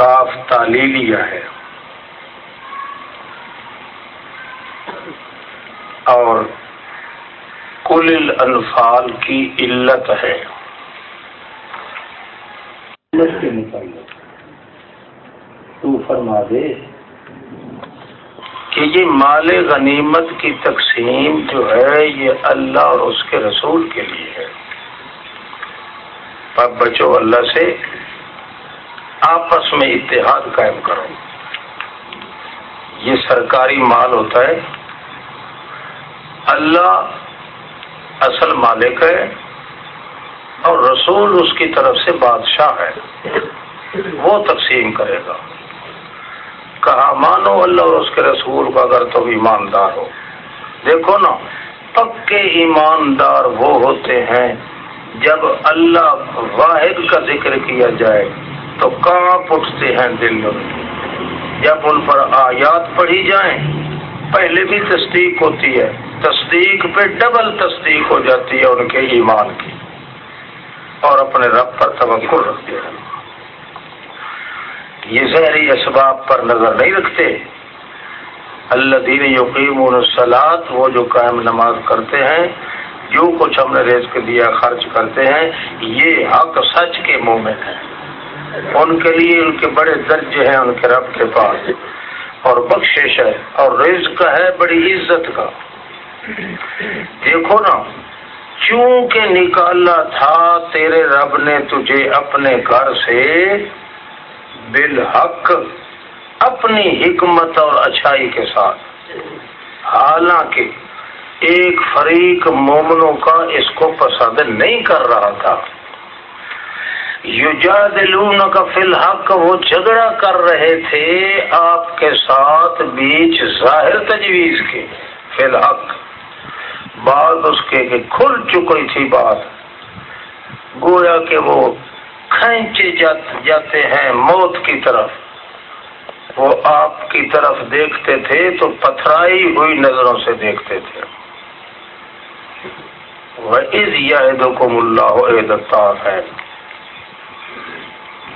کاف تالیلیہ ہے۔ اور کل الانفال کی علت ہے۔ تو فرما دے کہ یہ مال غنیمت کی تقسیم جو ہے یہ اللہ اور اس کے رسول کے لیے ہے۔ اب بچو اللہ سے آپس میں اتحاد قائم کرو۔ یہ سرکاری مال ہوتا ہے۔ اللہ اصل مالک ہے اور رسول اس کی طرف سے بادشاہ ہے۔ وہ تقسیم کرے گا۔ کہا، مانو اللہ اور اس کے رسول کو اگر تم ایماندار ہو۔ دیکھو نا، پکے ایماندار وہ ہوتے ہیں جب اللہ واحد کا ذکر کیا جائے۔ تو کہاں اٹھتے ہیں دل جب ان پر آیات پڑھی جائیں، پہلے بھی تصدیق ہوتی ہے۔ تصدیق پہ ڈبل تصدیق ہو جاتی ہے ان کے ایمان کی۔ اور اپنے رب پر توقع رکھتے ہیں۔ یہ زہری اسباب پر نظر نہیں رکھتے۔ اللہ دین یقین السلاد وہ جو قائم نماز کرتے ہیں، جو کچھ ہم نے رزق دیا، خرچ کرتے ہیں، یہ حق سچ کے مومن ہیں۔ ان کے لیے ان کے بڑے درجے ہیں ان کے رب کے پاس۔ اور بخشش ہے اور رزق ہے بڑی عزت کا۔ دیکھو نا، چونکہ نکالا تھا، تیرے رب نے تجھے اپنے گھر سے بالحق اپنی حکمت اور اچھائی کے ساتھ۔ حالانکہ ایک فریق مومنوں کا اس کو پسند نہیں کر رہا تھا۔ یجادلون کا فی الحق، وہ جھگڑا کر رہے تھے آپ کے ساتھ بیچ ظاہر تجویز کے، فی الحق۔ بات اس کے کہ کھل چکی تھی بات۔ گویا کہ وہ کھینچے جاتے ہیں موت کی طرف۔ وہ آپ کی طرف دیکھتے تھے تو پتھرائی ہوئی نظروں سے دیکھتے تھے۔ وہ از یاد کو ملا ہو ہے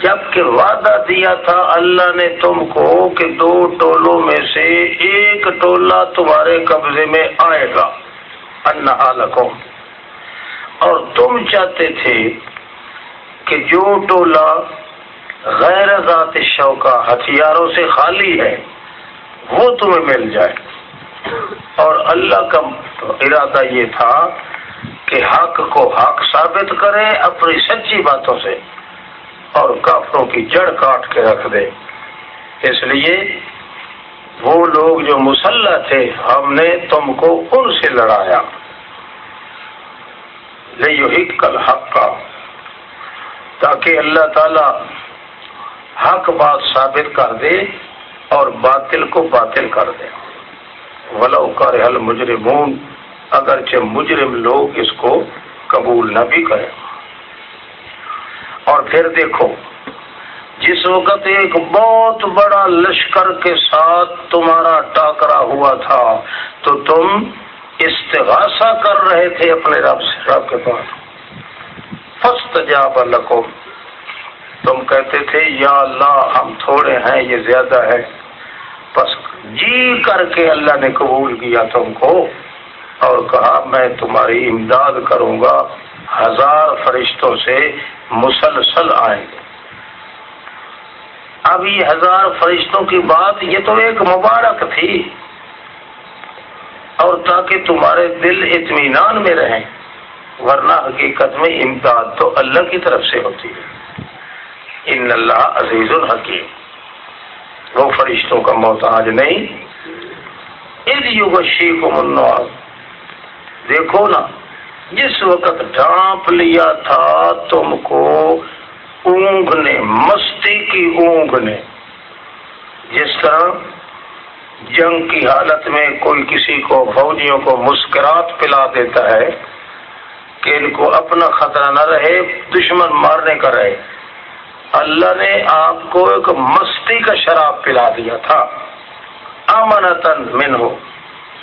جبکہ وعدہ دیا تھا اللہ نے تم کو کہ دو ٹولوں میں سے ایک ٹولہ تمہارے قبضے میں آئے گا انکوں اور تم چاہتے تھے کہ جو ٹولہ غیر ذات شوقہ ہتھیاروں سے خالی ہے، وہ تمہیں مل جائے۔ اور اللہ کا ارادہ یہ تھا کہ حق کو حق ثابت کرے اپنی سچی باتوں سے۔ اور کافروں کی جڑ کاٹ کے رکھ دے۔ اس لیے وہ لوگ جو مسلح تھے، ہم نے تم کو ان سے لڑایا۔ لے کل حق کا تاکہ اللہ تعالی حق بات ثابت کر دے اور باطل کو باطل کر دے۔ ولو کر حل مجرمون اگرچہ مجرم لوگ اس کو قبول نہ بھی کریں۔ اور پھر دیکھو، جس وقت ایک بہت بڑا لشکر کے ساتھ تمہارا ٹاکرا ہوا تھا، تو تم استغاثہ کر رہے تھے اپنے رب سے، رب کے پاس۔ فسٹ جا لکھو تم کہتے تھے، یا اللہ، ہم تھوڑے ہیں، یہ زیادہ ہے۔ بس جی کر کے اللہ نے قبول کیا تم کو اور کہا، میں تمہاری امداد کروں گا۔ ہزار فرشتوں سے مسلسل آئیں گے اب یہ ہزار فرشتوں کی بات یہ تو ایک مبارک تھی۔ اور تاکہ تمہارے دل اطمینان میں رہیں، ورنہ حقیقت میں امداد تو اللہ کی طرف سے ہوتی ہے۔ ان اللہ عزیز الحکیم۔ وہ فرشتوں کا محتاج نہیں۔ اس یوگ کو منوال دیکھو نا۔ جس وقت ڈھانپ لیا تھا تم کو، اونگ نے، مستی کی اونگ نے۔ جس طرح جنگ کی حالت میں کوئی کسی کو، فوجیوں کو مسکرات پلا دیتا ہے، کہ ان کو اپنا خطرہ نہ رہے، دشمن مارنے کا رہے۔ اللہ نے آپ کو ایک مستی کا شراب پلا دیا تھا۔ امنتن من ہو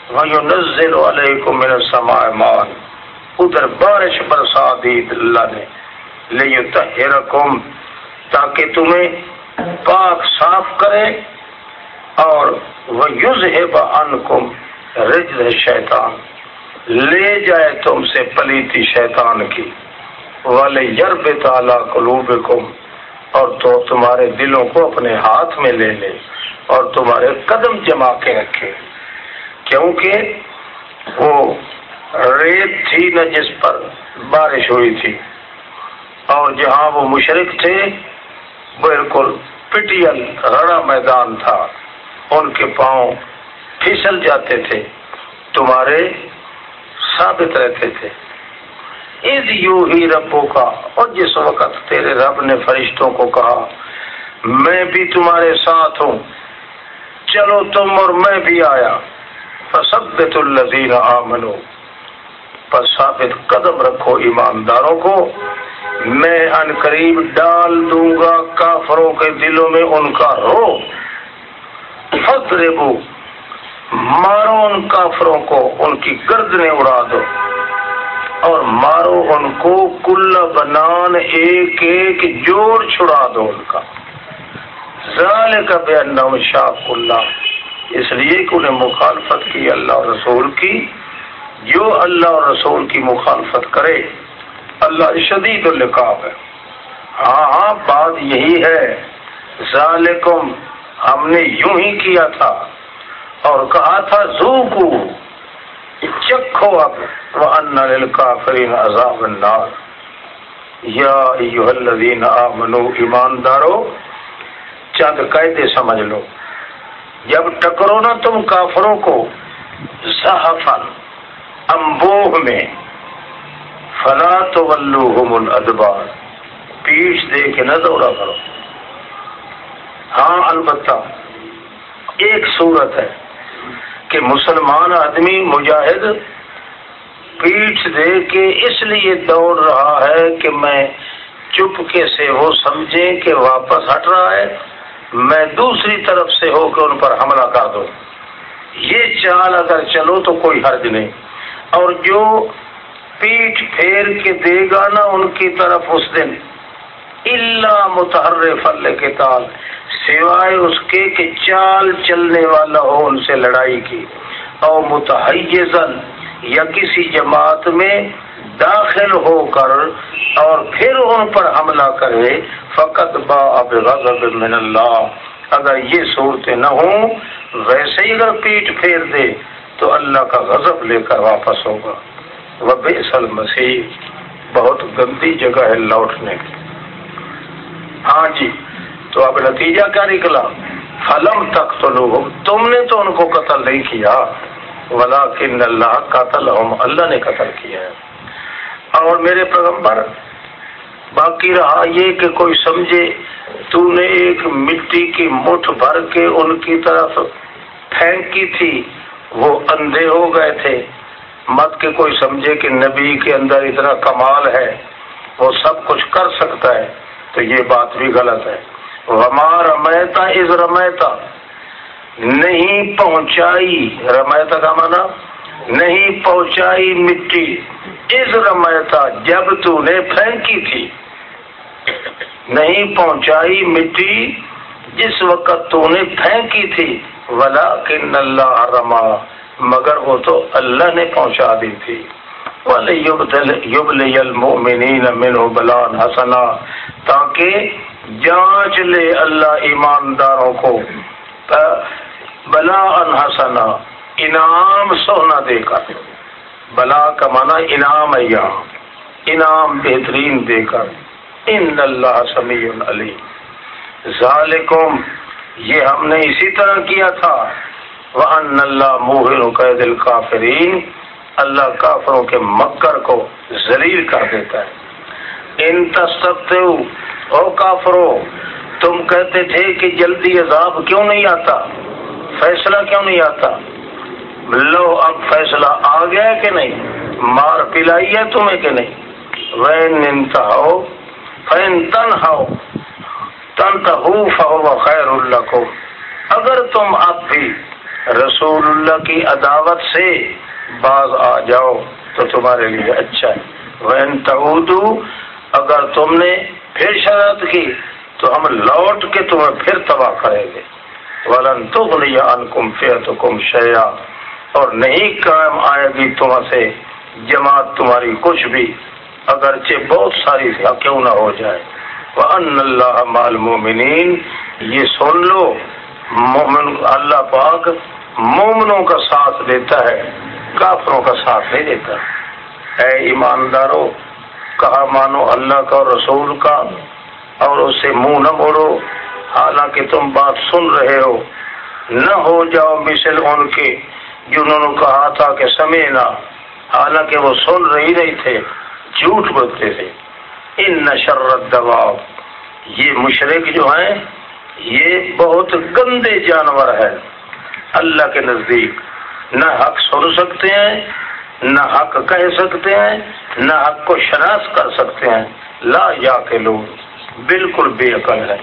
وہ نزل والے کو میرا سما مان ادھر بارش برسا دی اللہ نے لے تاکہ تمہیں پاک صاف کرے اور وہ یوز ہے ان رج شیطان۔ لے جائے تم سے پلیتی شیطان کی۔ والے یرب تعالی قلوب اور تو تمہارے دلوں کو اپنے ہاتھ میں لے لے اور تمہارے قدم جما کے رکھے۔ کیونکہ وہ ریت تھی نہ جس پر بارش ہوئی تھی۔ اور جہاں وہ مشرق تھے، بالکل پٹیل رڑا میدان تھا۔ ان کے پاؤں پھسل جاتے تھے، تمہارے ثابت رہتے تھے۔ یو ہی ربوں کا اور جس وقت تیرے رب نے فرشتوں کو کہا، میں بھی تمہارے ساتھ ہوں، چلو تم اور میں بھی آیا۔ فسبت الزین آمنو پر ثابت قدم رکھو ایمانداروں کو۔ میں ان قریب ڈال دوں گا کافروں کے دلوں میں ان کا رو۔ فتربو مارو ان کافروں کو، ان کی گردنیں اڑا دو۔ اور مارو ان کو کل بنان ایک ایک جوڑ چھڑا دو ان کا۔ ظال کا بے شاہ اللہ۔ اس لیے کہ انہیں مخالفت کی اللہ رسول کی۔ جو اللہ اور رسول کی مخالفت کرے، اللہ شدید القاب ہے۔ ہاں ہاں بات یہی ہے۔ ذالکم، ہم نے یوں ہی کیا تھا۔ اور کہا تھا زو کو چکھو اب۔ وہ ان کافرین عذاب النار۔ یا ایوہ الذین آمنو، ایماندارو، چند قیدے سمجھ لو۔ جب ٹکرو نا تم کافروں کو صحفن امبوہ میں فلا تو الادبار پیش دے کے نہ دوڑا کرو۔ ہاں البتہ ایک صورت ہے کہ مسلمان آدمی مجاہد پیٹھ دے کے اس لیے دوڑ رہا ہے کہ میں چپ کے سے وہ سمجھے کہ واپس ہٹ رہا ہے، میں دوسری طرف سے ہو کے ان پر حملہ کر دوں۔ یہ چال اگر چلو تو کوئی حرج نہیں۔ اور جو پیٹ پھیر کے دے گا نا ان کی طرف اس دن اللہ متحرف اللہ کے تال سوائے اس کے کہ چال چلنے والا ہو ان سے لڑائی کی۔ او متحزن یا کسی جماعت میں داخل ہو کر اور پھر ان پر حملہ کرے، فقط با اب غضب من اللہ۔ اگر یہ صورتیں نہ ہوں، ویسے ہی اگر پیٹ پھیر دے تو اللہ کا غضب لے کر واپس ہوگا۔ وہ بے مسیح بہت گندی جگہ ہے لوٹنے کی۔ ہاں جی تو اب نتیجہ کیا نکلا؟ فلم تک تو لوگ تم نے تو ان کو قتل نہیں کیا ولا کن اللہ قتل اللہ نے قتل کیا ہے۔ اور میرے پیغمبر، باقی رہا یہ کہ کوئی سمجھے، تو نے ایک مٹی کی مٹھ بھر کے ان کی طرف پھینکی تھی۔ وہ اندھے ہو گئے تھے۔ مت کے کوئی سمجھے کہ نبی کے اندر اتنا کمال ہے، وہ سب کچھ کر سکتا ہے۔ تو یہ بات بھی غلط ہے۔ وما رمیتا از رمیتا نہیں پہنچائی۔ رمیتا کا مانا نہیں پہنچائی مٹی۔ از رمیتا جب تو نے پھینکی تھی۔ نہیں پہنچائی مٹی، جس وقت تو نے پھینکی تھی۔ ولا کن اللہ رما مگر وہ تو اللہ نے پہنچا دی تھی۔ بلان حسنا۔ تاکہ جانچ لے اللہ ایمانداروں کو۔ بلا انحسنا انعام سونا دے کر۔ بلا کا مانا انعام یہاں۔ انعام بہترین دے کر۔ ان اللہ سمیع علی ذالکم یہ ہم نے اسی طرح کیا تھا۔ وہ اللہ موہر قید الکافرین اللہ کافروں کے مکر کو ذلیل کر دیتا ہے۔ ان تصدتے او کافرو، تم کہتے تھے کہ جلدی عذاب کیوں نہیں آتا؟ فیصلہ کیوں نہیں آتا؟ لو اب فیصلہ آ گیا کہ نہیں؟ مار پلائی ہے تمہیں کہ نہیں؟ وین انتہاؤ فین تن ہو تن تہو خیر اللہ کو اگر تم اب بھی رسول اللہ کی عداوت سے باز آ جاؤ، تو تمہارے لیے اچھا ہے۔ وین اگر تم نے پھر شرط کی، تو ہم لوٹ کے تمہیں پھر تباہ کریں گے۔ ولن تغنی عنکم فیتکم شیئا اور نہیں قائم آئے گی تم سے جماعت تمہاری کچھ بھی، اگرچہ بہت ساری کیوں نہ ہو جائے۔ وَأَنَّ اللَّهَ مَعَ الْمُؤْمِنِينَ یہ سن لو مومن اللہ پاک مومنوں کا ساتھ دیتا ہے، کافروں کا ساتھ نہیں دیتا۔ اے ایمانداروں کہا مانو اللہ کا رسول کا، اور اسے منہ نہ موڑو۔ حالانکہ تم بات سن رہے ہو۔ نہ ہو جاؤ مثل ان کے جنہوں نے کہا تھا کہ سمے نہ۔ حالانکہ وہ سن رہی نہیں تھے، جھوٹ بولتے تھے۔ ان نشرت دباؤ یہ مشرق جو ہیں، یہ بہت گندے جانور ہے اللہ کے نزدیک نہ حق سن سکتے ہیں، نہ حق کہہ سکتے ہیں، نہ حق کو شناس کر سکتے ہیں۔ لا یا کے لوگ بالکل بے عقل ہے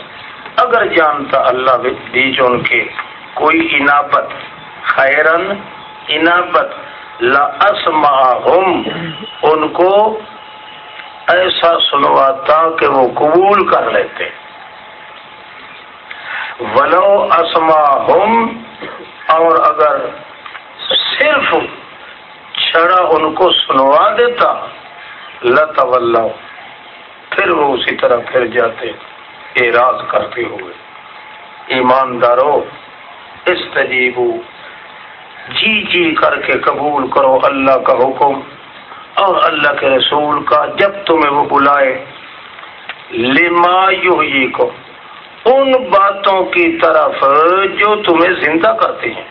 اگر جانتا اللہ بیچ ان کے کوئی انابت، خیرن انابت، لا ان کو ایسا سنواتا کہ وہ قبول کر لیتے۔ ولو اسما ہم اور اگر صرف چھڑا ان کو سنوا دیتا لتا پھر وہ اسی طرح پھر جاتے اعراض کرتے ہوئے۔ ایماندارو، استجیبو جی جی کر کے قبول کرو اللہ کا حکم۔ اور اللہ کے رسول کا جب تمہیں وہ بلائے، لما یحیی کو ان باتوں کی طرف جو تمہیں زندہ کرتی ہیں۔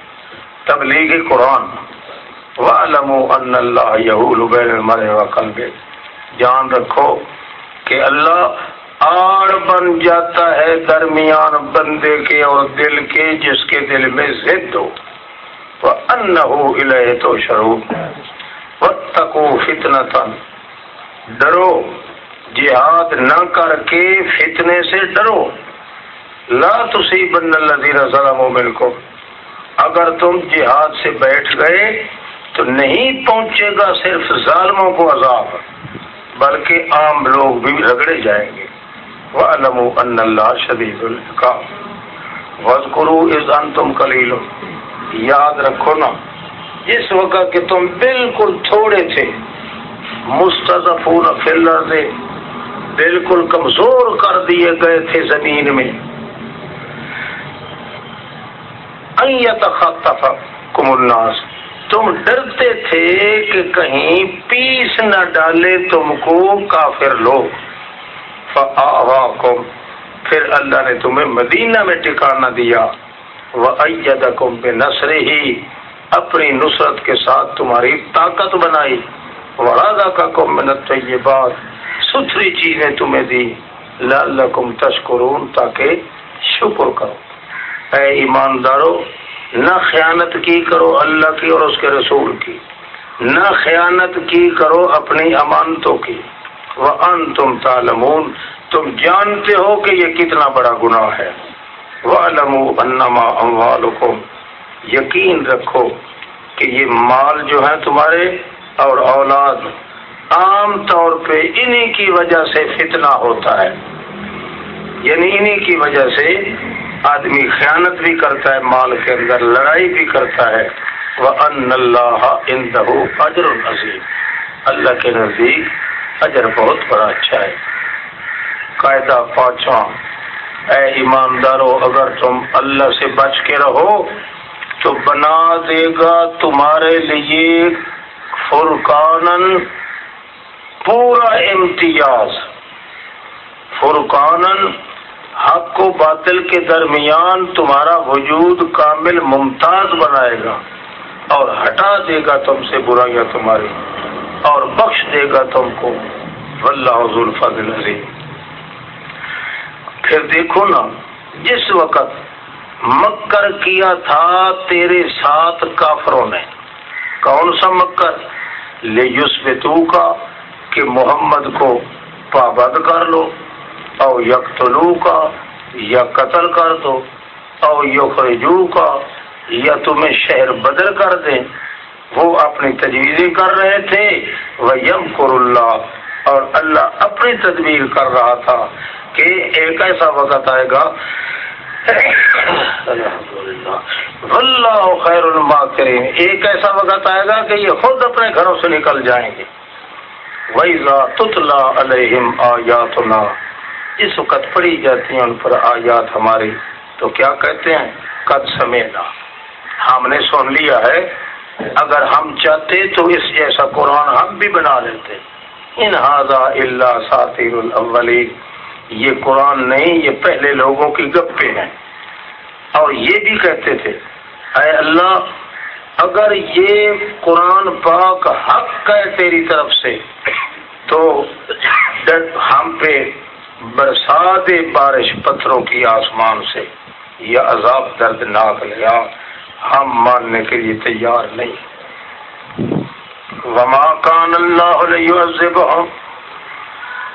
تبلیغ قرآن وَعَلَمُوا أَنَّ اللَّهَ يَهُولُ بَيْنَ الْمَرْءِ جان رکھو کہ اللہ آڑ بن جاتا ہے درمیان بندے کے اور دل کے، جس کے دل میں ضد ہو۔ وَأَنَّهُ إِلَيْهِ تُحْشَرُونَ۔ وَاتَّقُوا فِتْنَةً ڈرو۔ جہاد نہ کر کے فتنے سے ڈرو۔ لا تصیبن الذین ظلموا منکم۔ اگر تم جہاد سے بیٹھ گئے تو نہیں پہنچے گا صرف ظالموں کو عذاب، بلکہ عام لوگ بھی رگڑے جائیں گے۔ وَعَلَمُوا أَنَّ اللَّهَ شَدِيدُ الْعِقَابِ۔ وَاذْكُرُوا إِذْ أَنْتُمْ قَلِيلٌ۔ یاد رکھو نا۔ جس وقت کہ تم بالکل تھوڑے تھے مستضفون فی الارض، بالکل کمزور کر دیے گئے تھے زمین میں۔ کم الناس۔ تم ڈرتے تھے کہ کہیں پیس نہ ڈالے تم کو کافر لوگ۔ فآواکم، پھر اللہ نے تمہیں مدینہ میں ٹکانا دیا۔ وَأَيَّدَكُمْ بِنَصْرِهِ اپنی نصرت کے ساتھ تمہاری طاقت بنائی۔ ورادہ کا کم منت یہ بات ستھری چیزیں تمہیں دی۔ لعلکم تشکرون تاکہ شکر کرو۔ اے ایماندارو، نہ خیانت کی کرو اللہ کی اور اس کے رسول کی۔ نہ خیانت کی کرو اپنی امانتوں کی۔ وہ ان تم تالمون تم جانتے ہو کہ یہ کتنا بڑا گناہ ہے۔ وہ انما اموالکم یقین رکھو کہ یہ مال جو ہے تمہارے اور اولاد عام طور پہ انہی کی وجہ سے فتنہ ہوتا ہے۔ یعنی انہی کی وجہ سے آدمی خیانت بھی کرتا ہے، مال کے اندر لڑائی بھی کرتا ہے۔ وہ ان اللہ اندہ اجر العظیم اللہ کے نزدیک اجر بہت بڑا اچھا ہے۔ قاعدہ پانچواں۔ اے ایماندارو، اگر تم اللہ سے بچ کے رہو تو بنا دے گا تمہارے لیے فرقان پورا امتیاز۔ فرقان حق و باطل کے درمیان تمہارا وجود کامل ممتاز بنائے گا اور ہٹا دے گا تم سے برائیاں تمہاری اور بخش دے گا تم کو۔ اللہ حضور فضل علی پھر دیکھو نا، جس وقت مکر کیا تھا تیرے ساتھ کافروں نے۔ کون سا مکر؟ لے یوسف کا کہ محمد کو پابند کر لو، او یکتلو کا یا قتل کر دو، او یخرجو کا یا تمہیں شہر بدر کر دیں وہ اپنی تجویزیں کر رہے تھے۔ وہ یم اللہ اور اللہ اپنی تدبیر کر رہا تھا کہ ایک ایسا وقت آئے گا اللہ خیر الما کریم ایک ایسا وقت آئے گا کہ یہ خود اپنے گھروں سے نکل جائیں گے۔ ویزا تتلا علیہم آیاتنا اس وقت پڑھی جاتی ہیں ان پر آیات ہماری۔ تو کیا کہتے ہیں؟ قد سمینا ہم نے سن لیا ہے۔ اگر ہم چاہتے تو اس جیسا قرآن ہم بھی بنا لیتے۔ ان ہاضا اللہ ساتیر الاولی یہ قرآن نہیں، یہ پہلے لوگوں کی گپے ہیں۔ اور یہ بھی کہتے تھے، اے اللہ، اگر یہ قرآن پاک حق ہے تیری طرف سے، تو ہم پہ برسات بارش پتھروں کی آسمان سے۔ یا عذاب دردناک لیا ہم ماننے کے لیے تیار نہیں۔ وما کان اللہ علیہ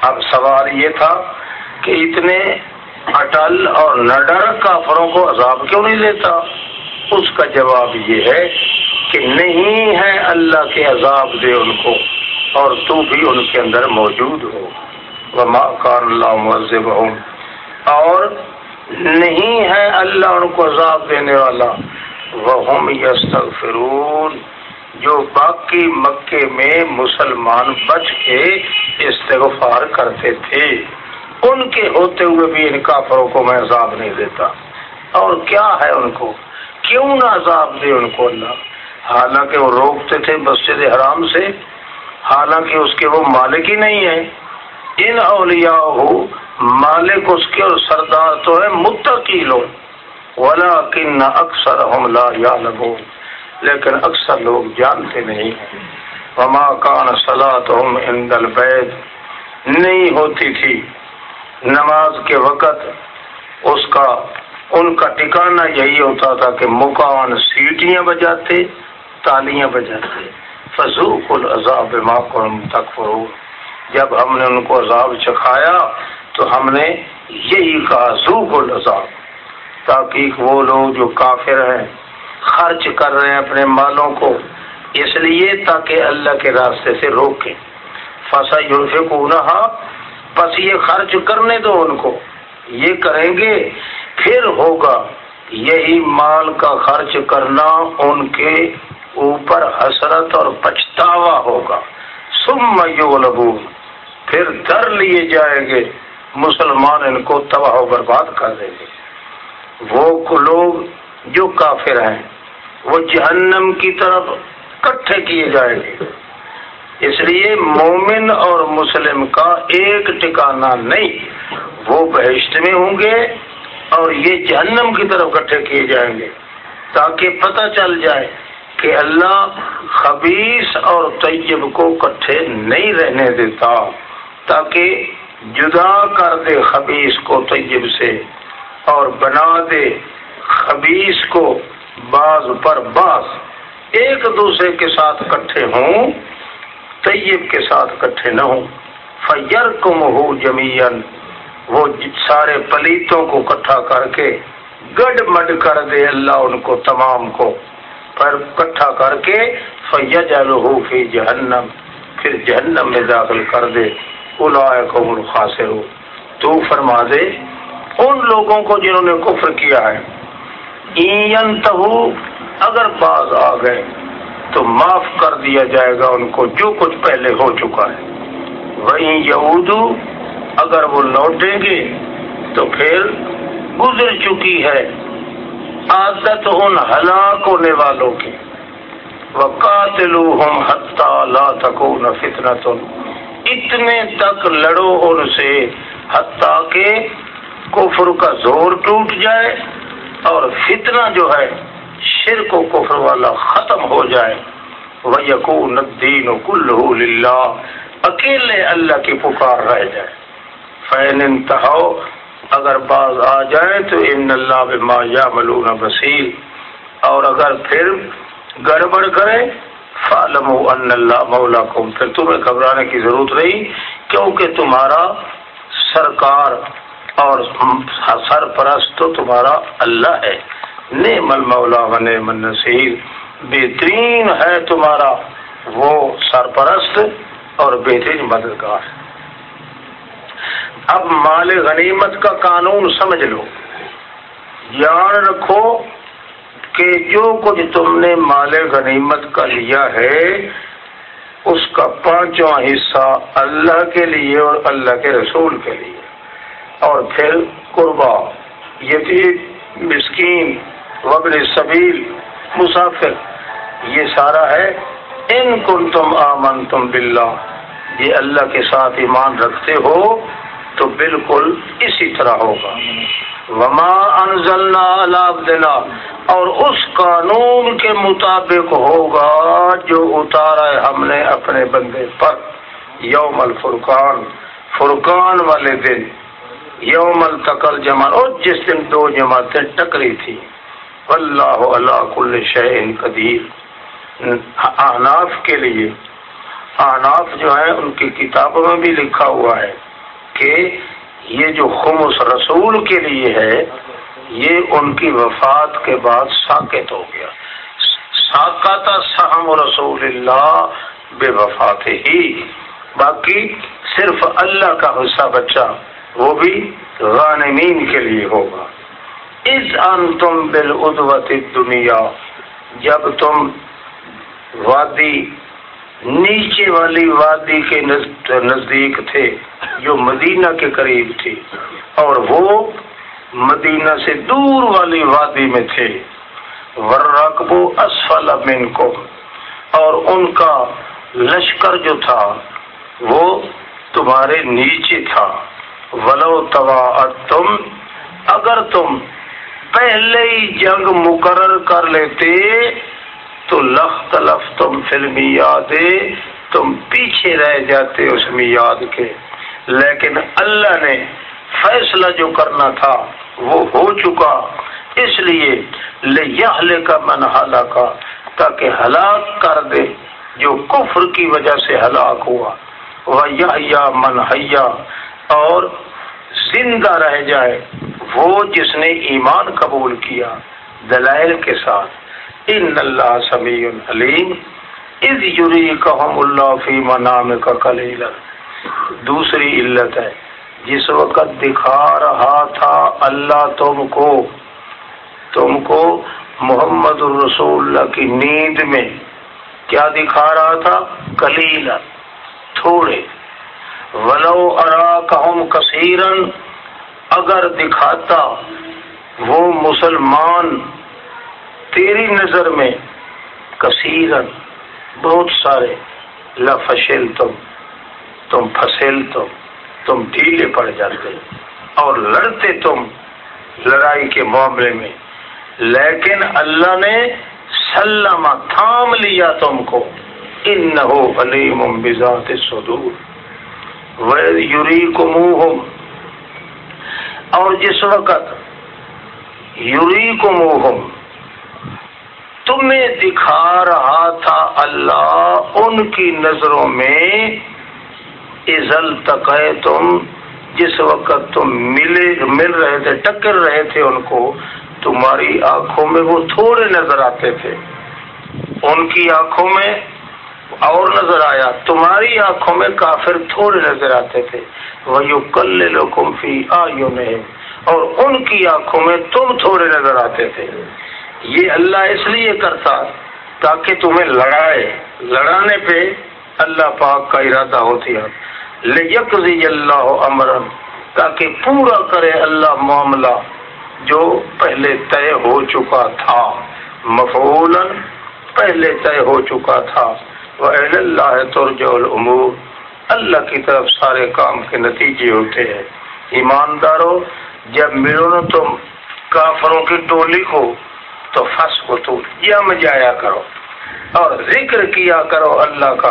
اب سوال یہ تھا کہ اتنے اٹل اور نڈر کافروں کو عذاب کیوں نہیں دیتا اس کا جواب یہ ہے کہ نہیں ہے اللہ کے عذاب دے ان کو اور تو بھی ان کے اندر موجود ہو۔ وما کان اللہ مذب اور نہیں ہے اللہ ان کو عذاب دینے والا۔ وہ یستغفرون جو باقی مکے میں مسلمان بچ کے استغفار کرتے تھے۔ ان کے ہوتے ہوئے بھی ان کافروں کو میں عذاب نہیں دیتا۔ اور کیا ہے ان کو؟ کیوں نہ عذاب دے ان کو اللہ؟ حالانکہ وہ روکتے تھے مسجد حرام سے۔ حالانکہ اس کے وہ مالک ہی نہیں ہے ان اولیاء ہو مالک اس کے اور سردار تو ہے متقی لوگ۔ ولا کن اکثر حملہ یا لگو لیکن اکثر لوگ جانتے نہیں وما کان سلاد نہیں ہوتی تھی۔ نماز کے وقت اس کا، ان کا ٹکانا یہی ہوتا تھا کہ مکان سیٹیاں بجاتے، تالیاں بجاتے۔ فضوق العذاب ما قرم تک جب ہم نے ان کو عذاب چکھایا تو ہم نے یہی کہا ذوق العذاب۔ تاکہ وہ لوگ جو کافر ہیں، خرچ کر رہے ہیں اپنے مالوں کو، اس لیے تاکہ اللہ کے راستے سے روکیں۔ فسا یورف کو بس یہ خرچ کرنے دو ان کو۔ یہ کریں گے، پھر ہوگا۔ یہی مال کا خرچ کرنا ان کے اوپر حسرت اور پچھتاوا ہوگا۔ سم لبو پھر در لیے جائیں گے۔ مسلمان ان کو تباہ و برباد کر دیں گے۔ وہ لوگ جو کافر ہیں، وہ جہنم کی طرف کٹھے کیے جائیں گے۔ اس لیے مومن اور مسلم کا ایک ٹکانا نہیں، وہ بہشت میں ہوں گے اور یہ جہنم کی طرف کٹھے کیے جائیں گے، تاکہ پتہ چل جائے کہ اللہ خبیص اور طیب کو کٹھے نہیں رہنے دیتا، تاکہ جدا کر دے خبیص کو طیب سے اور بنا دے خبیص کو باز پر باز، ایک دوسرے کے ساتھ کٹھے ہوں طیب کے ساتھ کٹھے نہ ہوں۔ فیر کم ہو جمین وہ سارے پلیتوں کو کٹھا کر کے گڈ مڈ کر دے اللہ ان کو تمام کو۔ پر کٹھا کر کے فیج فی جہنم پھر جہنم میں داخل کر دے۔ کو خاصر ہو تو فرما دے، ان لوگوں کو جنہوں نے کفر کیا ہے۔ اگر باز آ گئے تو معاف کر دیا جائے گا ان کو جو کچھ پہلے ہو چکا ہے۔ وہیں یہود اگر وہ لوٹیں گے تو پھر گزر چکی ہے عادت ان ہلاک ہونے والوں کی۔ وہ قاتل لا تکو نہ فتنا اتنے تک لڑو ان سے حتیٰ کہ کفر کا زور ٹوٹ جائے اور فتنہ جو ہے شرک و کفر والا ختم ہو جائے۔ وہ یقون الدین کل اکیلے اللہ کی پکار رہ جائے۔ فین انتہا اگر باز آ جائے تو ان اللہ بما یا ملون بصیر اور اگر پھر گڑبڑ کرے فالم ان اللہ مولا کو پھر تمہیں گھبرانے کی ضرورت نہیں، کیونکہ تمہارا سرکار اور سرپرست تو تمہارا اللہ ہے۔ نعم المولا و نعم النصیر، بہترین ہے تمہارا وہ سرپرست اور بہترین مددگار۔ اب مال غنیمت کا قانون سمجھ لو۔ یاد رکھو کہ جو کچھ تم نے مال غنیمت کا لیا ہے، اس کا پانچواں حصہ اللہ کے لیے اور اللہ کے رسول کے لیے۔ اور پھر قربا، یتیم، مسکین وبر سبیل، مسافر، یہ سارا ہے، ان کن تم آمن تم یہ اللہ کے ساتھ ایمان رکھتے ہو تو بالکل اسی طرح ہوگا۔ وما انزلنا عبدنا، اور اس قانون کے مطابق ہوگا جو اتارا ہے ہم نے اپنے بندے پر۔ یوم الفرقان، فرقان والے دن، یوم التقل جمع، اور جس دن دو جماعتیں ٹکری تھی اللہ اللہ کل شعین قدیر۔ احناف کے لیے احناف جو ہے، ان کی کتابوں میں بھی لکھا ہوا ہے کہ یہ جو خمس رسول کے لیے ہے، یہ ان کی وفات کے بعد ساکت ہو گیا۔ ساکت سہم رسول اللہ بے وفات ہی۔ باقی صرف اللہ کا حصہ بچہ وہ بھی غانمین کے لیے ہوگا۔ اس ان تم بالعدوت دنیا جب تم وادی، نیچے والی وادی کے نزدیک تھے، جو مدینہ کے قریب تھی، اور وہ مدینہ سے دور والی وادی میں تھے ورقبو اسفل من کو اور ان کا لشکر جو تھا، وہ تمہارے نیچے تھا۔ ولو توا تم اگر تم پہلے ہی جنگ مقرر کر لیتے، تو لخت لف تم فلمی یادے تم پیچھے رہ جاتے اس میں یاد کے۔ لیکن اللہ نے فیصلہ جو کرنا تھا وہ ہو چکا۔ اس لیے لے کا من کا تاکہ ہلاک کر دے جو کفر کی وجہ سے ہلاک ہوا۔ وہ یا من حیا اور زندہ رہ جائے، وہ جس نے ایمان قبول کیا دلائل کے ساتھ، ان اللہ سمیع علیم، اذ یریکہم اللہ فی منام کا کلیلا دوسری علت ہے، جس وقت دکھا رہا تھا اللہ تم کو تم کو محمد الرسول اللہ کی نیند میں، کیا دکھا رہا تھا؟ کلیلا تھوڑے۔ ولو ارا کہم کثیرن، اگر دکھاتا وہ مسلمان تیری نظر میں کثیر بہت سارے لفشل تم تم فصل تم تم ڈھیلے پڑ جاتے، اور لڑتے تم لڑائی کے معاملے میں۔ لیکن اللہ نے سلامہ تھام لیا تم کو۔ ان نہ ہو علیم بذات سدور یوری کو منہ اور جس وقت یوری کو منہ تمہیں دکھا رہا تھا اللہ، ان کی نظروں میں ازل تک تم جس وقت تم ملے، مل رہے تھے، ٹکر رہے تھے ان کو، تمہاری آنکھوں میں وہ تھوڑے نظر آتے تھے۔ ان کی آنکھوں میں اور نظر آیا، تمہاری آنکھوں میں کافر تھوڑے نظر آتے تھے۔ وہ یو کل لو کمفی اور ان کی آنکھوں میں تم تھوڑے نظر آتے تھے۔ یہ اللہ اس لیے کرتا تاکہ تمہیں لڑائے۔ لڑانے پہ اللہ پاک کا ارادہ ہوتی ہے۔ لیکزی اللہ امرن تاکہ پورا کرے اللہ معاملہ جو پہلے طے ہو چکا تھا۔ مفول پہلے طے ہو چکا تھا۔ وہ اللہ ترج العمور اللہ کی طرف سارے کام کے نتیجے ہوتے ہیں۔ ایمانداروں جب ملو تم کافروں کی ٹولی کو، تو فس کو تو یم جایا کرو۔ اور ذکر کیا کرو اللہ کا،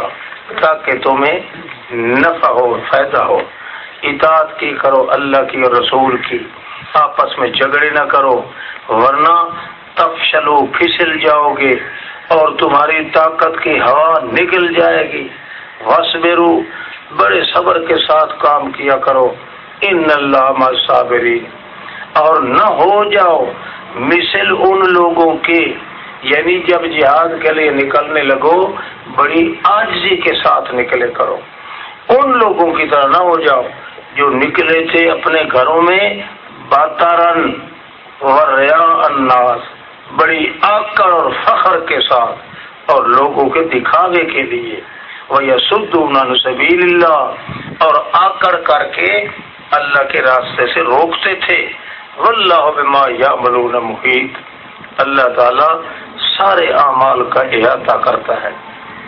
تاکہ تمہیں نفع ہو، فائدہ ہو۔ اطاعت کی کرو اللہ کی اور رسول کی۔ آپس میں جھگڑے نہ کرو، ورنہ تفشلو، پھسل جاؤ گے۔ اور تمہاری طاقت کی ہوا نکل جائے گی۔ وسبرو بڑے صبر کے ساتھ کام کیا کرو۔ ان اللہ صابرین اور نہ ہو جاؤ مثل ان لوگوں کے یعنی جب جہاد کے لیے نکلنے لگو، بڑی آجزی کے ساتھ نکلے کرو۔ ان لوگوں کی طرح نہ ہو جاؤ جو نکلے تھے اپنے گھروں میں باتارن، وریا الناس۔ بڑی آکر اور فخر کے ساتھ اور لوگوں کے دکھاوے کے لیے۔ وہ یسدون سبیل اللہ اور آکر کر کے اللہ کے راستے سے روکتے تھے۔ واللہ بما یعملون محیط اللہ تعالی سارے اعمال کا احاطہ کرتا ہے۔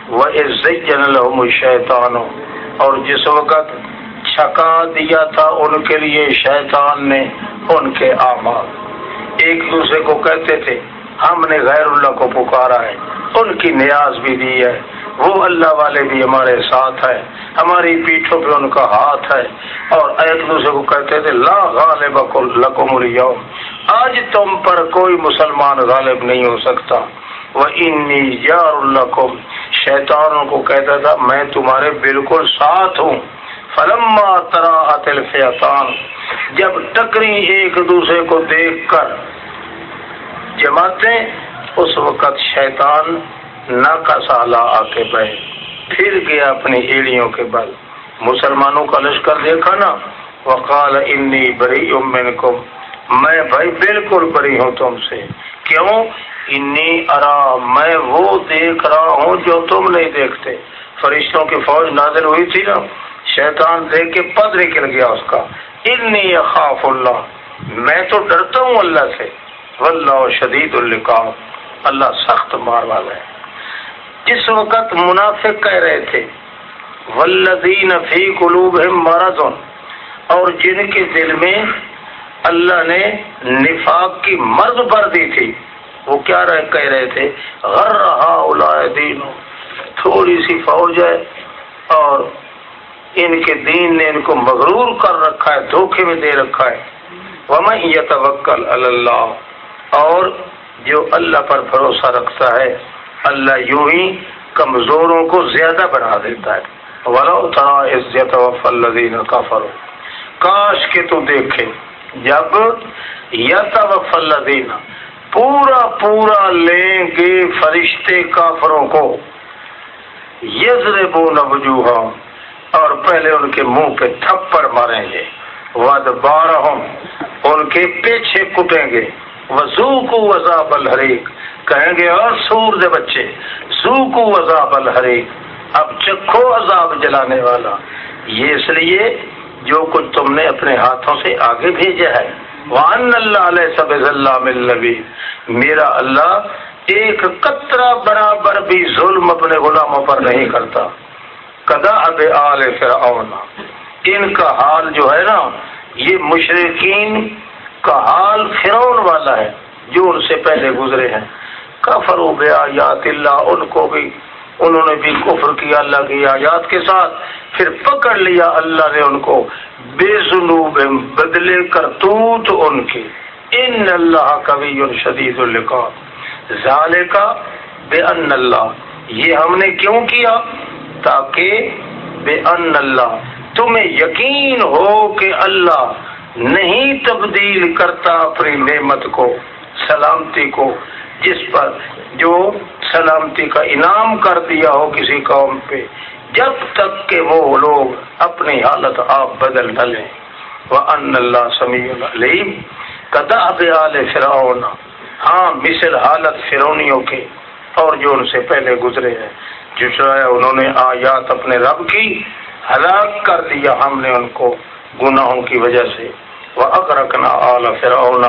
وہ زین لهم الشیطان اور جس وقت چھکا دیا تھا ان کے لیے شیطان نے ان کے اعمال۔ ایک دوسرے کو کہتے تھے ہم نے غیر اللہ کو پکارا ہے، ان کی نیاز بھی دی ہے۔ وہ اللہ والے بھی ہمارے ساتھ ہے ہماری پیٹھوں پہ ان کا ہاتھ ہے۔ اور ایک دوسرے کو کہتے تھے، لا غالب لکم اليوم۔ آج تم پر کوئی مسلمان غالب نہیں ہو سکتا۔ وہ انی یار الکم شیطانوں کو کہتا تھا، میں تمہارے بالکل ساتھ ہوں۔ فلما ترا الفیطان جب ٹکری ایک دوسرے کو دیکھ کر جماتے اس وقت شیطان نہ کا سالہ آ کے بہ پھر گیا اپنی ایڑیوں کے بل۔ مسلمانوں کا لشکر دیکھا نا۔ وقال انی بری امن کو میں بھائی بالکل بری ہوں تم سے۔ کیوں؟ انی ارا، میں وہ دیکھ رہا ہوں جو تم نہیں دیکھتے۔ فرشتوں کی فوج نازل ہوئی تھی نا۔ شیطان دیکھ کے پد نکل گیا اس کا۔ انی خاف اللہ۔ میں تو ڈرتا ہوں اللہ سے۔ واللہ شدید القاف اللہ سخت مار والا ہے. جس وقت منافق کہہ رہے تھے ولدین فی قلوب مرض، اور جن کے دل میں اللہ نے نفاق کی مرض بھر دی تھی، وہ کیا رہ کہہ رہے تھے؟ غر رہا دین تھوڑی سی فوج ہے، اور ان کے دین نے ان کو مغرور کر رکھا ہے، دھوکے میں دے رکھا ہے۔ ومن یتوکل اللہ اور جو اللہ پر بھروسہ رکھتا ہے، اللہ یوں ہی کمزوروں کو زیادہ بڑھا دیتا ہے۔ ولو ترا عزت وفلین کا کاش کے تو دیکھے، جب یتوفلین پورا پورا لیں گے فرشتے کافروں کو۔ یزربو نوجوہ اور پہلے ان کے منہ پہ تھپڑ ماریں گے۔ ود بارہم ان کے پیچھے کٹیں گے۔ وزو کو عذاب الحریق کہیں گے، اور سور دے بچے زو کو عذاب الحریق اب چکھو عذاب جلانے والا۔ یہ اس لیے جو کچھ تم نے اپنے ہاتھوں سے آگے بھیجا ہے۔ وان اللہ علیہ سب اللہ میرا اللہ ایک قطرہ برابر بھی ظلم اپنے غلاموں پر نہیں کرتا۔ کدا اب آل فرعون۔ ان کا حال جو ہے نا، یہ مشرقین کا حال فرعون والا ہے جو ان سے پہلے گزرے ہیں۔ کفر ہو گیا یات اللہ، ان کو بھی، انہوں نے بھی کفر کیا اللہ کی آیات کے ساتھ۔ پھر پکڑ لیا اللہ نے ان کو۔ بے جنوب بدلے کرتوت ان کی ان اللہ کبھی شدید القا ظالے کا بے ان اللہ۔ یہ ہم نے کیوں کیا؟ تاکہ بے ان اللہ۔ تمہیں یقین ہو کہ اللہ نہیں تبدیل کرتا اپنی نعمت کو، سلامتی کو، جس پر جو سلامتی کا انعام کر دیا ہو کسی قوم پہ، جب تک کہ وہ لوگ اپنی حالت آپ بدل ڈلیں وہ ان اللہ سمیع علیم کدا آل فرعون۔ ہاں مثل حالت فرونیوں کے اور جو ان سے پہلے گزرے ہیں۔ جسرایا انہوں نے آیات اپنے رب کی ہلاک کر دیا، ہم نے ان کو گناہوں کی وجہ سے۔ وہ اکرکنا آل فرعون۔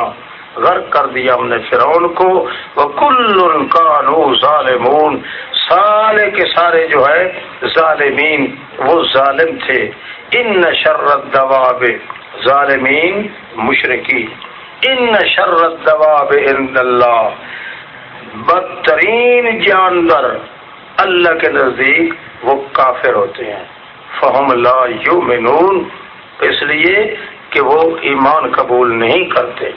غرق کر دیا ہم نے فرعون کو۔ وہ کل کانو ظالمون۔ سارے کے سارے جو ہے ظالمین، وہ ظالم تھے۔ ان شرت دواب ظالمین، مشرقی۔ ان شرت دواب عند اللہ بدترین جاندر اللہ کے نزدیک وہ کافر ہوتے ہیں۔ فہم لا یؤمنون اس لیے کہ وہ ایمان قبول نہیں کرتے۔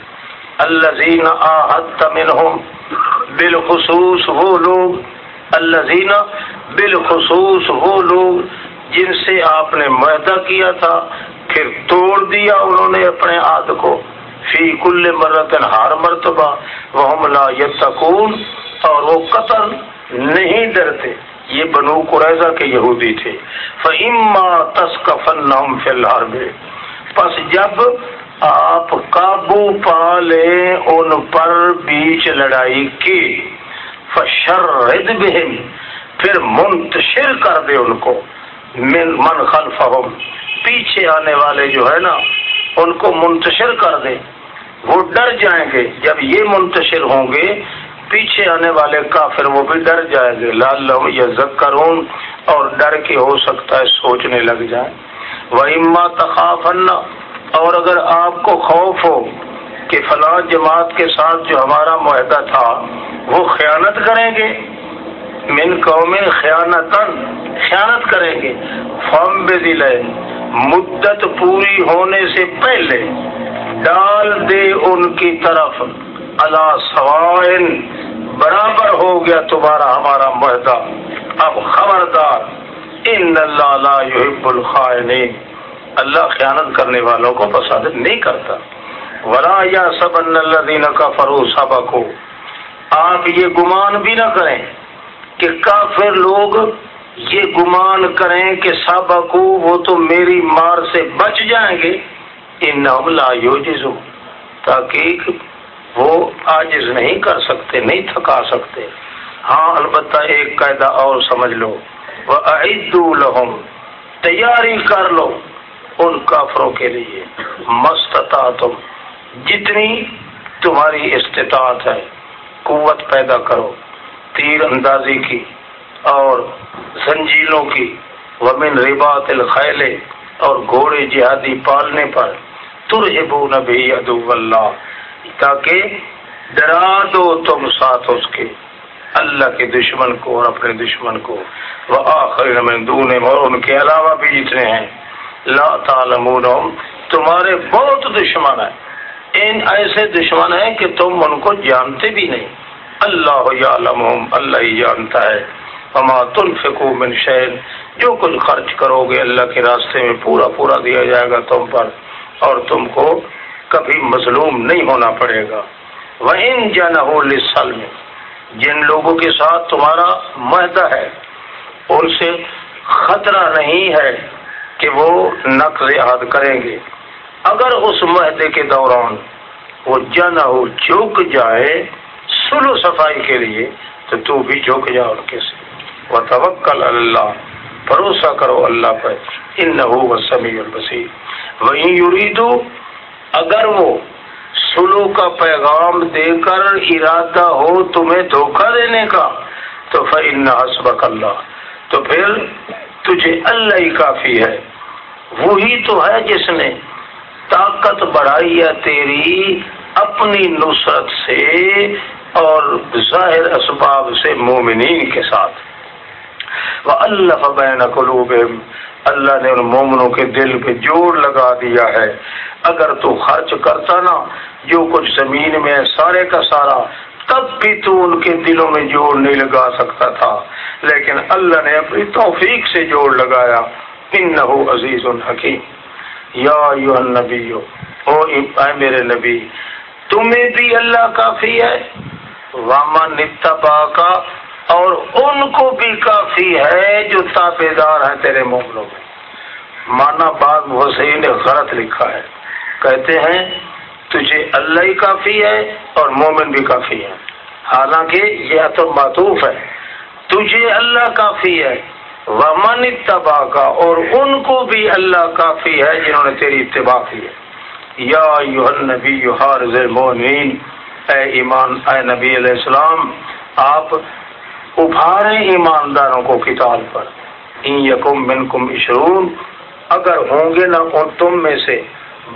الزین آحت منہم بالخصوص وہ لوگ الزین بالخصوص وہ لوگ جن سے آپ نے معاہدہ کیا تھا، پھر توڑ دیا انہوں نے اپنے عاد کو۔ فی کل مرتن ہار مرتبہ وہ لا یتقون، اور وہ قتل نہیں ڈرتے۔ یہ بنو قریضہ کے یہودی تھے۔ فَإِمَّا تَسْقَفَنَّهُمْ فِي الْحَرْبِ پس جب آپ قابو پا لیں، ان پر بیچ لڑائی کی۔ فشرد بہم پھر منتشر کر دے ان کو۔ من من خلفہم پیچھے آنے والے جو ہے نا، ان کو منتشر کر دے وہ ڈر جائیں گے۔ جب یہ منتشر ہوں گے پیچھے آنے والے کافر وہ بھی ڈر جائیں گے۔ لال یا زکرون اور ڈر کے ہو سکتا ہے سوچنے لگ جائیں وہ اما تخاف اور اگر آپ کو خوف ہو کہ فلاں جماعت کے ساتھ جو ہمارا معاہدہ تھا وہ خیانت کریں گے۔ من قوم خیانت خیانت کریں گے۔ فم بے دل مدت پوری ہونے سے پہلے ڈال دے ان کی طرف۔ اللہ سوائن برابر ہو گیا تمہارا ہمارا معاہدہ۔ اب خبردار، ان اللہ لا يحب الخائنین۔ اللہ خیانت کرنے والوں کو پسند نہیں کرتا۔ ولا یا سب اللہ کا فروسا بکو آپ یہ گمان بھی نہ کریں کہ کافر لوگ یہ گمان کریں کہ سابقو وہ تو میری مار سے بچ جائیں گے۔ ان لا یوجزو تاکہ وہ آجز نہیں کر سکتے، نہیں تھکا سکتے۔ ہاں البتہ ایک قاعدہ اور سمجھ لو۔ وہ لہم تیاری کر لو ان کافروں کے لیے۔ مستتا تم جتنی تمہاری استطاعت ہے، قوت پیدا کرو۔ تیر اندازی کی اور زنجیلوں کی۔ ومن ربات الخیل اور گھوڑے جہادی پالنے پر۔ ترہبو نبی ادو اللہ تاکہ ڈرا دو تم ساتھ اس کے، اللہ کے دشمن کو اور اپنے دشمن کو۔ وہ آخر میں دونے اور ان کے علاوہ بھی جتنے ہیں۔ لا تعلمون، تمہارے بہت دشمن ہیں۔ ان ایسے دشمن ہیں کہ تم ان کو جانتے بھی نہیں۔ اللہ یعلم اللہ ہی جانتا ہے۔ اما تنفقو من شین جو کچھ خرچ کرو گے اللہ کے راستے میں پورا پورا دیا جائے گا تم پر۔ اور تم کو کبھی مظلوم نہیں ہونا پڑے گا۔ وہ ان جن میں جن لوگوں کے ساتھ تمہارا معاہدہ ہے، ان سے خطرہ نہیں ہے کہ وہ نقل یاد کریں گے۔ اگر اس معاہدے کے دوران وہ جن ہو جھک جائے سلو صفائی کے لیے، تو تو بھی جھک جا ان کے سے وہ توکل اللہ بھروسہ کرو اللہ پر ان نہ سمیع البصیر وہیں یریدو اگر وہ سلو کا پیغام دے کر ارادہ ہو تمہیں دھوکہ دینے کا، تو فن حسبک اللہ تو پھر تجھے اللہ ہی کافی ہے۔ وہی تو ہے جس نے طاقت بڑھائی ہے تیری اپنی نصرت سے اور ظاہر اسباب سے مومنین کے ساتھ۔ اللہ بین قلوب اللہ نے ان مومنوں کے دل پہ جوڑ لگا دیا ہے۔ اگر تو خرچ کرتا نا، جو کچھ زمین میں سارے کا سارا، تب بھی تو ان کے دلوں میں جوڑ نہیں لگا سکتا تھا۔ لیکن اللہ نے اپنی توفیق سے جوڑ لگایا۔ ان نہ عزیز الحکیم یا یو نبی او اے میرے نبی، تمہیں بھی اللہ کافی ہے۔ واما نتبا کا اور ان کو بھی کافی ہے جو تابے دار ہیں تیرے مومنوں میں۔ مانا بعض حسین نے غلط لکھا ہے۔ کہتے ہیں، تجھے اللہ ہی کافی ہے اور مومن بھی کافی ہے۔ حالانکہ یہ تو معطوف ہے۔ تجھے اللہ کافی ہے۔ ومن اتباع کا اور ان کو بھی اللہ کافی ہے جنہوں نے تیری اتباع کی ہے۔ یا نبی حارض المؤمنین، اے ایمان، اے نبی علیہ السلام، آپ ابھارے ایمانداروں کو کتاب پر۔ ان یکم منکم اشرون اگر ہوں گے نہ تم میں سے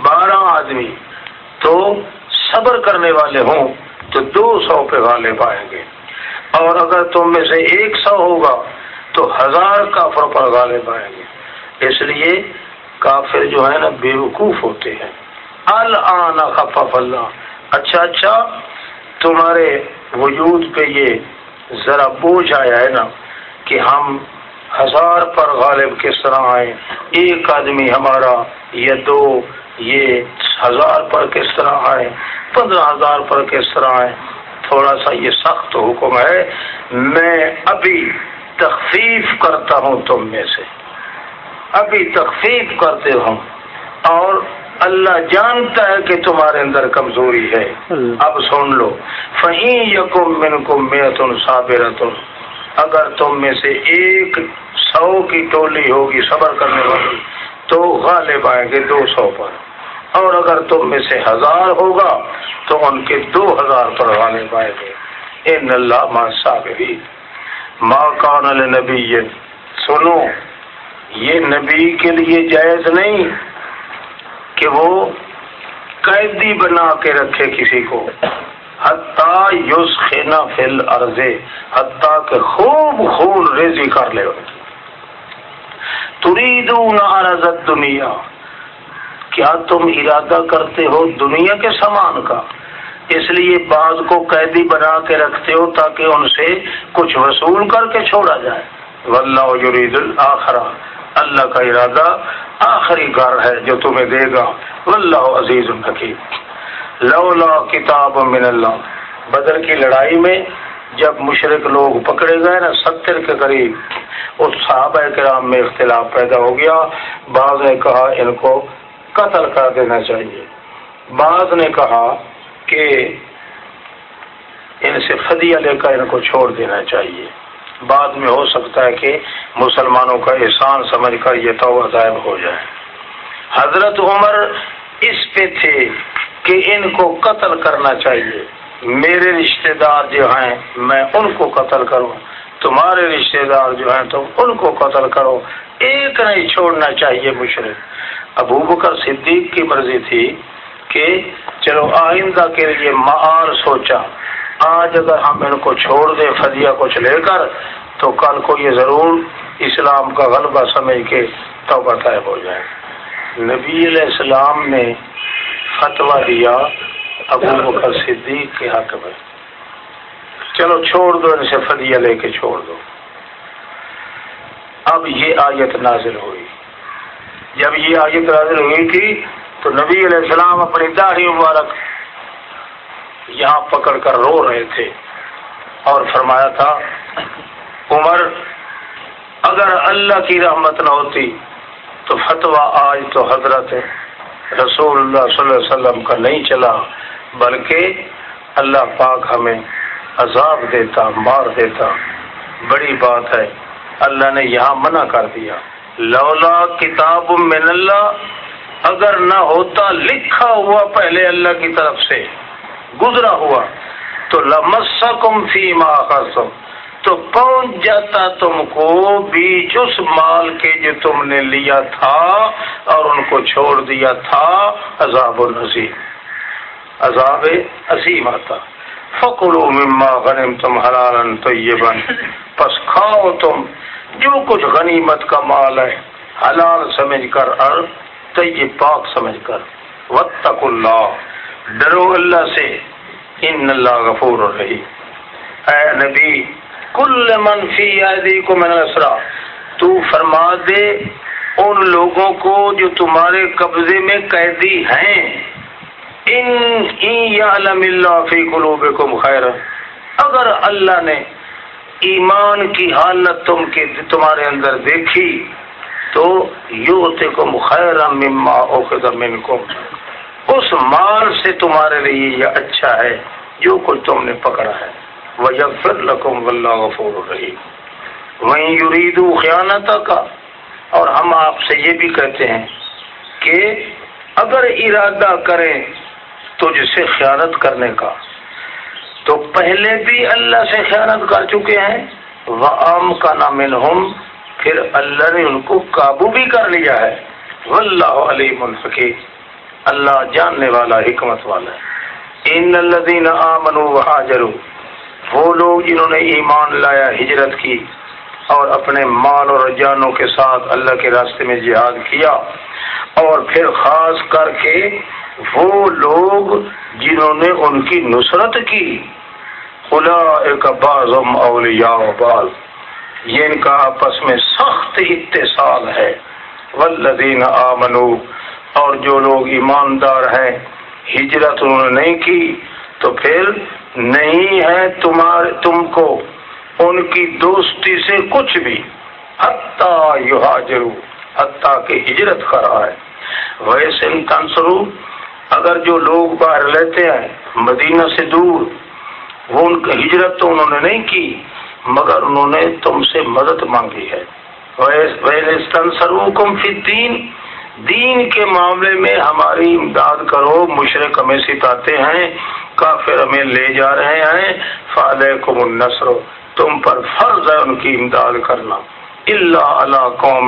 بارہ آدمی، تو صبر کرنے والے ہوں تو دو سو پہ والے پائیں گے۔ اور اگر تم میں سے ایک سو ہوگا، تو ہزار کافر پر غالب آئیں گے۔ اس لیے کافر جو ہے نا، بے وقوف ہوتے ہیں۔ اللہ خفف اللہ۔ اچھا اچھا تمہارے وجود پہ یہ ذرا بوجھ آیا ہے نا کہ ہم ہزار پر غالب کس طرح آئے ایک آدمی ہمارا یا دو، یہ ہزار پر کس طرح آئے پندرہ ہزار پر کس طرح آئے تھوڑا سا یہ سخت حکم ہے، میں ابھی تخفیف کرتا ہوں تم میں سے۔ ابھی تخفیف کرتے ہوں اور اللہ جانتا ہے کہ تمہارے اندر کمزوری ہے۔ اب سن لو۔ فہی یقم من کم صابرتن۔ اگر تم میں سے ایک سو کی ٹولی ہوگی صبر کرنے والی تو غالب آئیں گے دو سو پر۔ اور اگر تم میں سے ہزار ہوگا تو ان کے دو ہزار پر غالب آئیں گے۔ ان اللہ ماں صابری ماں کان نبی سنو یہ نبی کے لیے جائز نہیں۔ کہ وہ قیدی بنا کے رکھے کسی کو۔ حتیٰ یوس خینا فل عرضے حتیٰ کہ خوب خون ریزی کر لے۔ تریدون عرضت دنیا کیا تم ارادہ کرتے ہو دنیا کے سامان کا؟ اس لیے بعض کو قیدی بنا کے رکھتے ہو تاکہ ان سے کچھ وصول کر کے چھوڑا جائے۔ واللہ یرید الاخرہ اللہ کا ارادہ آخری گھر ہے جو تمہیں دے گا۔ واللہ عزیز الحکیم لولا کتاب من اللہ۔ بدر کی لڑائی میں جب مشرق لوگ پکڑے گئے نا، ستر کے قریب، اس صحابہ کرام میں اختلاف پیدا ہو گیا۔ بعض نے کہا، ان کو قتل کر دینا چاہیے۔ بعض نے کہا کہ ان سے فدیہ لے کر ان کو چھوڑ دینا چاہیے۔ بعد میں ہو سکتا ہے کہ مسلمانوں کا احسان سمجھ کر یہ تو غائب ہو جائے۔ حضرت عمر اس پہ تھے کہ ان کو قتل کرنا چاہیے۔ میرے رشتہ دار جو ہیں، میں ان کو قتل کروں۔ تمہارے رشتہ دار جو ہیں، تم ان کو قتل کرو۔ ایک نہیں چھوڑنا چاہیے مشرق۔ ابو بکر صدیق کی مرضی تھی کہ چلو آئندہ کے لیے معار سوچا۔ آج اگر ہم ان کو چھوڑ دیں فضیہ کچھ لے کر، تو کل کو یہ ضرور اسلام کا غلبہ سمجھ کے توبہ طائب ہو جائے۔ نبی علیہ السلام نے فتوا دیا ابو بکر صدیق کے حق میں۔ چلو چھوڑ دو، ان سے فدیہ لے کے چھوڑ دو۔ اب یہ آیت نازل ہوئی۔ جب یہ آیت نازل ہوئی تھی، تو نبی علیہ السلام اپنی داڑھی مبارک یہاں پکڑ کر رو رہے تھے اور فرمایا تھا، عمر، اگر اللہ کی رحمت نہ ہوتی تو فتوا آج تو حضرت رسول اللہ صلی اللہ علیہ وسلم کا نہیں چلا، بلکہ اللہ پاک ہمیں عذاب دیتا، مار دیتا۔ بڑی بات ہے، اللہ نے یہاں منع کر دیا۔ لولا کتاب من اللہ، اگر نہ ہوتا، لکھا ہوا پہلے اللہ کی طرف سے۔ گزرا ہوا۔ تو لمسکم فی ما تو پہنچ جاتا تم کو بیچ اس مال کے جو تم نے لیا تھا اور ان کو چھوڑ دیا تھا۔ عذاب النظیم عذاب عظیم آتا۔ فکرو مما غنم تم حلال تو یہ بن پس کھاؤ تم۔ جو کچھ غنیمت کا مال ہے، حلال سمجھ کر اور طیب پاک سمجھ کر۔ وطق اللہ۔ ڈرو اللہ سے۔ ان اللہ غفور رہی اے نبی، کل منفی عیدی کو میں نے تو فرما دے ان لوگوں کو جو تمہارے قبضے میں قیدی ہیں۔ ان اللہ فی قلوبکم خیر اگر اللہ نے ایمان کی حالت تم کے تمہارے اندر دیکھی، تو یوتے کو خیر مما اوقد منکم۔ اس مال سے تمہارے لیے یہ اچھا ہے جو کچھ تم نے پکڑا ہے۔ وجفر لکم واللہ غفور الرحیم وہیں یریدو خیانت کا اور ہم آپ سے یہ بھی کہتے ہیں کہ اگر ارادہ کریں تجھ سے خیانت کرنے کا، تو پہلے بھی اللہ سے خیانت کر چکے ہیں۔ وہ عام کا نام پھر اللہ نے ان کو قابو بھی کر لیا ہے۔ واللہ علیم الفقیر اللہ جاننے والا حکمت والا ہے۔ ان الذین آمنوا وحاجروا وہ لوگ جنہوں نے ایمان لایا ہجرت کی اور اپنے مال اور جانوں کے ساتھ اللہ کے راستے میں جہاد کیا، اور پھر خاص کر کے وہ لوگ جنہوں نے ان کی نصرت کی۔ خلا ایک اولیاء باز یہ ان کا آپس میں سخت اتصال ہے۔ والذین آمنو اور جو لوگ ایماندار ہیں، ہجرت انہوں نے نہیں کی، تو پھر نہیں ہے تمہارے تم کو، ان کی دوستی سے کچھ بھی۔ حتیٰ یہاجرو، حتیٰ کہ ہجرت کرا ہے ویسے تنسرو اگر جو لوگ باہر لیتے ہیں، مدینہ سے دور، وہ ان کی ہجرت تو انہوں نے نہیں کی، مگر انہوں نے تم سے مدد مانگی ہے۔ تنسرو کم فی دین دین کے معاملے میں ہماری امداد کرو، مشرق ہمیں ستاتے ہیں، کافر ہمیں لے جا رہے ہیں فالح کو تم پر فرض ہے ان کی امداد کرنا۔ اللہ اللہ قوم،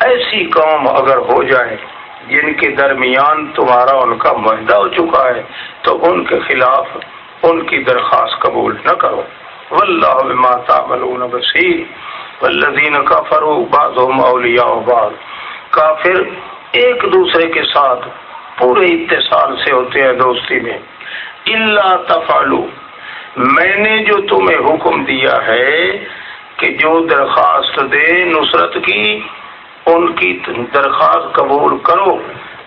ایسی قوم اگر ہو جائے، جن کے درمیان تمہارا ان کا معاہدہ ہو چکا ہے، تو ان کے خلاف ان کی درخواست قبول نہ کرو۔ واللہ بما تعملون بصیر۔ والذین کفروا، بعضهم اولیاء بعض۔ کافر ایک دوسرے کے ساتھ پورے اتصال سے ہوتے ہیں دوستی میں۔ اللہ تفعلوا۔ میں نے جو تمہیں حکم دیا ہے کہ جو درخواست دے نصرت کی، ان کی درخواست قبول کرو۔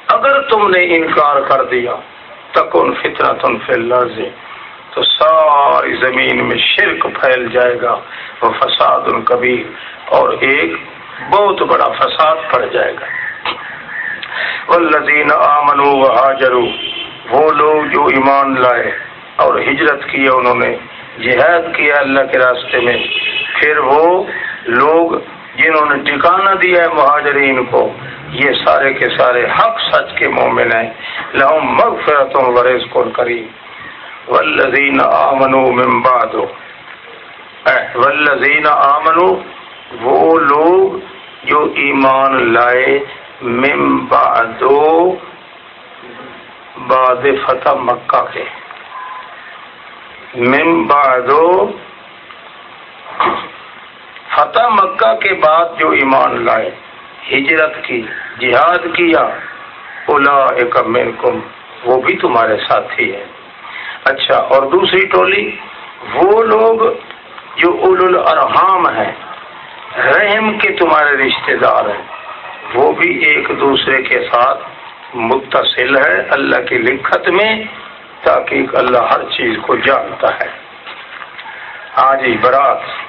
اگر تم نے انکار کر دیا، تکن فطرہ تن فی تو ساری زمین میں شرک پھیل جائے گا، وہ فساد ان کبھی اور ایک بہت بڑا فساد پڑ جائے گا۔ والذین آمنوا وہاجروا۔ وہ لوگ جو ایمان لائے اور ہجرت کیا انہوں نے، جہاد کیا اللہ کے راستے میں۔ پھر وہ لوگ جنہوں نے ٹھکانہ دیا ہے مہاجرین کو، یہ سارے کے سارے حق سچ کے مومن ہیں۔ لہم مغفرتوں ورز کو کریم۔ والذین آمنوا من بعد۔ والذین آمنوا، وہ لوگ جو ایمان لائے من بعد بعد فتح مکہ کے۔ من بعد فتح مکہ کے بعد جو ایمان لائے، ہجرت کی، جہاد کیا اولا منکم، وہ بھی تمہارے ساتھی ہے اچھا اور دوسری ٹولی، وہ لوگ جو اول الارحام ہیں، رحم کے تمہارے رشتہ دار ہیں۔ وہ بھی ایک دوسرے کے ساتھ متصل ہے اللہ کی لکھت میں، تاکہ اللہ ہر چیز کو جانتا ہے۔ آج ہی برات